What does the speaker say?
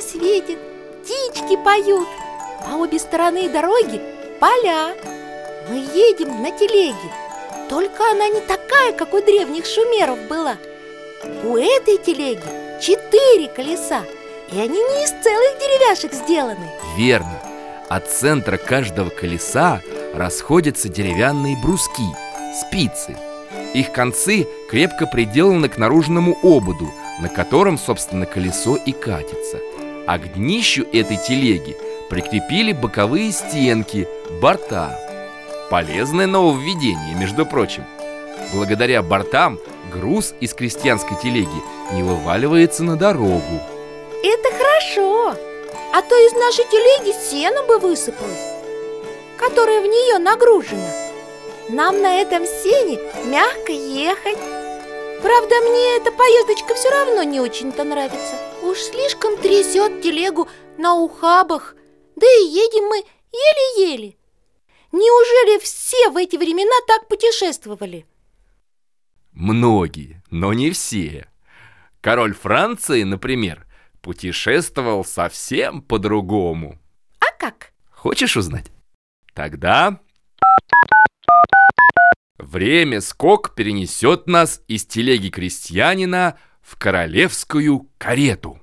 светит, птички поют По обе стороны дороги поля. Мы едем на телеге. Только она не такая, как у древних шумеров была. У этой телеги четыре колеса И они не из целых деревяшек сделаны. Верно. От центра каждого колеса расходятся деревянные бруски, спицы. Их концы крепко приделаны к наружному ободу, на котором, собственно, колесо и катится. А к днищу этой телеги прикрепили боковые стенки, борта. Полезное нововведение, между прочим. Благодаря бортам груз из крестьянской телеги не вываливается на дорогу. Это хорошо А то из нашей телеги сено бы высыпалось Которое в нее нагружено Нам на этом сене мягко ехать Правда, мне эта поездочка все равно не очень-то нравится Уж слишком трясет телегу на ухабах Да и едем мы еле-еле Неужели все в эти времена так путешествовали? Многие, но не все. Король Франции, например, путешествовал совсем по-другому. А как? Хочешь узнать? Тогда... Время скок перенесет нас из телеги крестьянина в королевскую карету.